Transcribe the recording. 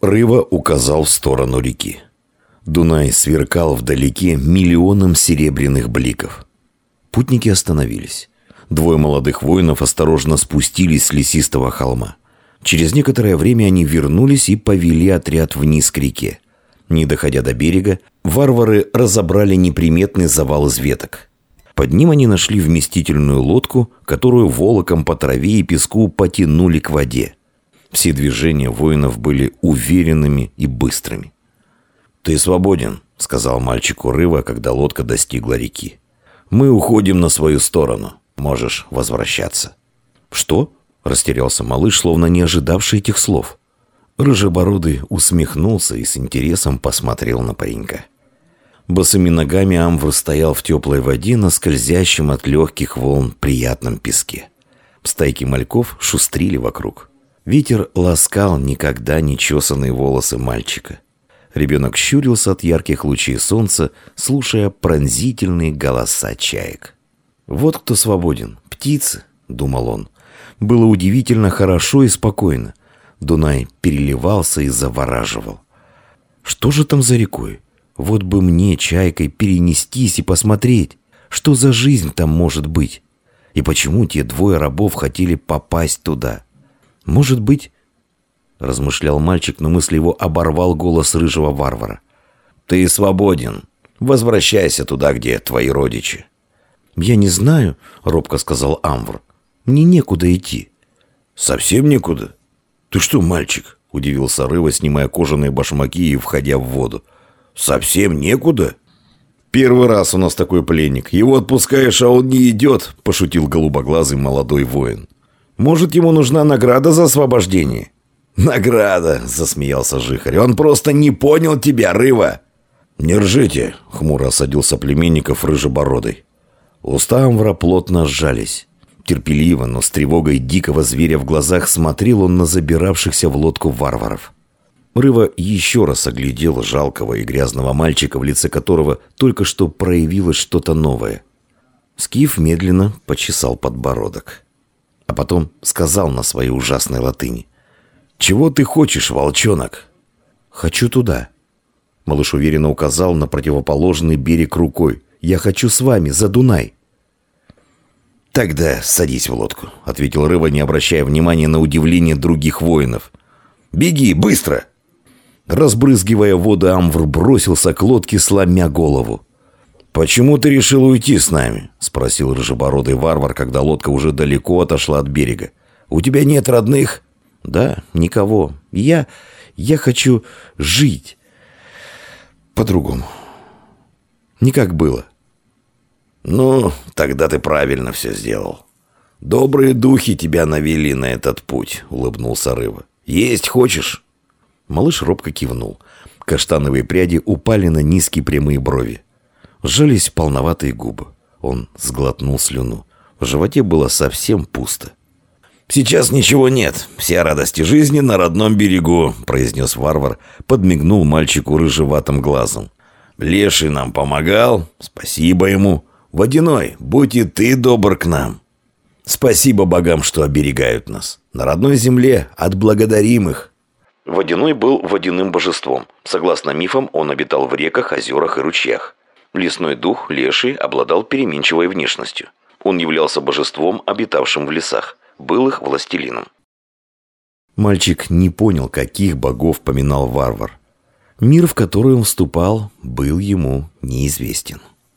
Рыва указал в сторону реки. Дунай сверкал вдалеке миллионом серебряных бликов. Путники остановились. Двое молодых воинов осторожно спустились с лесистого холма. Через некоторое время они вернулись и повели отряд вниз к реке. Не доходя до берега, варвары разобрали неприметный завал из веток. Под ним они нашли вместительную лодку, которую волоком по траве и песку потянули к воде. Все движения воинов были уверенными и быстрыми. «Ты свободен», — сказал мальчику Рыва, когда лодка достигла реки. «Мы уходим на свою сторону. Можешь возвращаться». «Что?» — растерялся малыш, словно не ожидавший этих слов. Рыжебородый усмехнулся и с интересом посмотрел на паренька. Босыми ногами Амвр стоял в теплой воде на скользящем от легких волн приятном песке. Стайки мальков шустрили вокруг. Ветер ласкал никогда не чесанные волосы мальчика. Ребенок щурился от ярких лучей солнца, слушая пронзительные голоса чаек. «Вот кто свободен. Птицы», — думал он. Было удивительно хорошо и спокойно. Дунай переливался и завораживал. Что же там за рекой? Вот бы мне, чайкой, перенестись и посмотреть, что за жизнь там может быть. И почему те двое рабов хотели попасть туда? Может быть, размышлял мальчик, но мысль его оборвал голос рыжего варвара. Ты свободен. Возвращайся туда, где твои родичи. Я не знаю, робко сказал Амвр. Мне некуда идти. Совсем некуда? «Ты что, мальчик?» – удивился Рыва, снимая кожаные башмаки и входя в воду. «Совсем некуда?» «Первый раз у нас такой пленник. Его отпускаешь, а он не идет», – пошутил голубоглазый молодой воин. «Может, ему нужна награда за освобождение?» «Награда!» – засмеялся Жихарь. «Он просто не понял тебя, Рыва!» «Не ржите!» – хмуро осадил соплеменников рыжебородый. Уста Амвра плотно сжались. Терпеливо, но с тревогой дикого зверя в глазах смотрел он на забиравшихся в лодку варваров. Рыва еще раз оглядел жалкого и грязного мальчика, в лице которого только что проявилось что-то новое. Скиф медленно почесал подбородок. А потом сказал на своей ужасной латыни. «Чего ты хочешь, волчонок?» «Хочу туда». Малыш уверенно указал на противоположный берег рукой. «Я хочу с вами, за Дунай». «Тогда садись в лодку», — ответил Рыва, не обращая внимания на удивление других воинов. «Беги, быстро!» Разбрызгивая воду, Амвр бросился к лодке, сломя голову. «Почему ты решил уйти с нами?» — спросил рыжебородый варвар, когда лодка уже далеко отошла от берега. «У тебя нет родных?» «Да, никого. Я... я хочу жить. По-другому. Не как было. «Ну, тогда ты правильно все сделал. Добрые духи тебя навели на этот путь», — улыбнулся Рыва. «Есть хочешь?» Малыш робко кивнул. Каштановые пряди упали на низкие прямые брови. Сжались полноватые губы. Он сглотнул слюну. В животе было совсем пусто. «Сейчас ничего нет. Вся радость жизни на родном берегу», — произнес варвар, подмигнул мальчику рыжеватым глазом. «Леший нам помогал. Спасибо ему. Водяной, будь и ты добр к нам. Спасибо богам, что оберегают нас. На родной земле отблагодарим их. Водяной был водяным божеством. Согласно мифам, он обитал в реках, озерах и ручьях. Лесной дух, леший, обладал переменчивой внешностью. Он являлся божеством, обитавшим в лесах. Был их властелином. Мальчик не понял, каких богов поминал варвар. Мир, в который он вступал, был ему неизвестен.